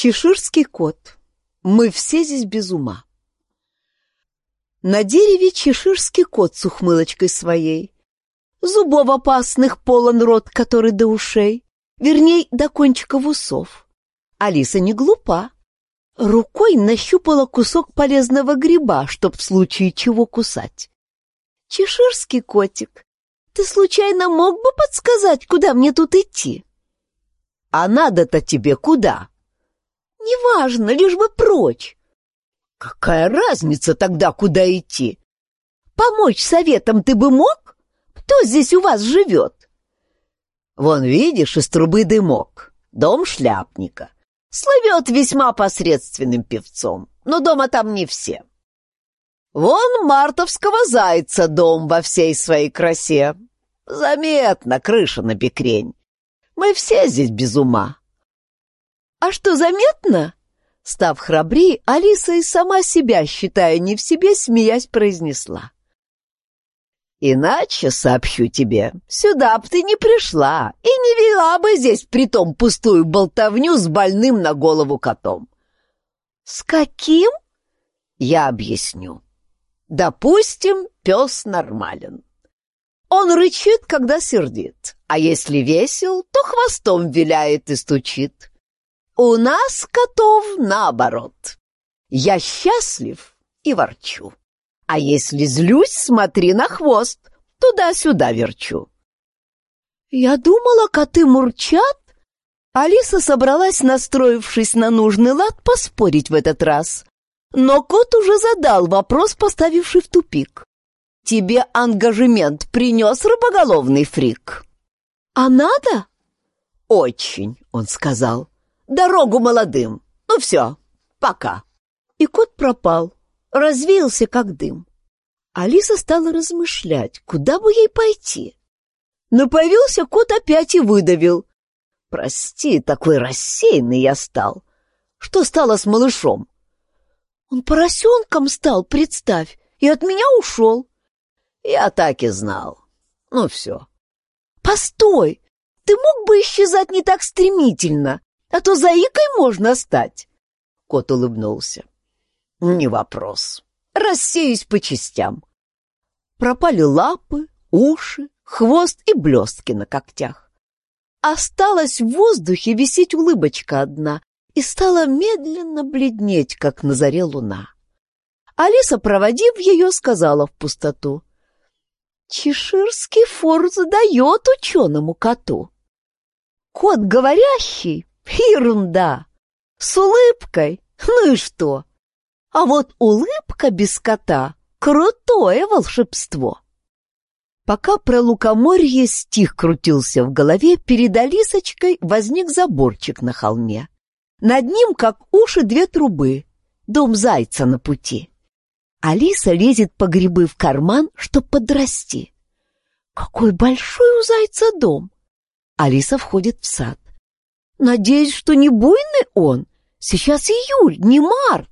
Чеширский кот. Мы все здесь без ума. На дереве чеширский кот с ухмылочкой своей. Зубов опасных полон рот, который до ушей, верней, до кончиков усов. Алиса не глупа. Рукой нащупала кусок полезного гриба, чтоб в случае чего кусать. Чеширский котик, ты случайно мог бы подсказать, куда мне тут идти? А надо-то тебе куда? Неважно, лишь бы прочь. Какая разница тогда, куда идти? Помочь советом ты бы мог? Кто здесь у вас живет? Вон, видишь, из трубы дымок. Дом шляпника. Слывет весьма посредственным певцом, но дома там не все. Вон мартовского зайца дом во всей своей красе. Заметно, крыша на бекрень. Мы все здесь без ума. «А что, заметно?» Став храбрей, Алиса и сама себя, считая не в себе, смеясь, произнесла. «Иначе, сообщу тебе, сюда б ты не пришла и не вела бы здесь притом пустую болтовню с больным на голову котом». «С каким?» «Я объясню. Допустим, пес нормален. Он рычит, когда сердит, а если весел, то хвостом виляет и стучит. У нас котов наоборот. Я счастлив и ворчу. А если злюсь, смотри на хвост, туда-сюда верчу. Я думала, коты мурчат. Алиса собралась, настроившись на нужный лад, поспорить в этот раз. Но кот уже задал вопрос, поставивший в тупик. «Тебе ангажемент принес рыбоголовный фрик?» «А надо?» «Очень», — он сказал. Дорогу молодым. Ну все, пока. И кот пропал, развеялся как дым. Алиса стала размышлять, куда бы ей пойти. Но появился кот опять и выдавил. «Прости, такой рассеянный я стал. Что стало с малышом?» «Он поросенком стал, представь, и от меня ушел». «Я так и знал. Ну все». «Постой! Ты мог бы исчезать не так стремительно а то заикой можно стать. Кот улыбнулся. Не вопрос. Рассеюсь по частям. Пропали лапы, уши, хвост и блестки на когтях. Осталась в воздухе висеть улыбочка одна и стала медленно бледнеть, как на заре луна. Алиса, проводив ее, сказала в пустоту. «Чеширский фор задает ученому коту. Кот говорящий Ерунда! С улыбкой? Ну и что? А вот улыбка без кота — крутое волшебство. Пока про лукоморье стих крутился в голове, перед Алисочкой возник заборчик на холме. Над ним, как уши, две трубы. Дом зайца на пути. Алиса лезет по грибы в карман, чтоб подрасти. Какой большой у зайца дом! Алиса входит в сад. Надеюсь, что не буйный он. Сейчас июль, не март.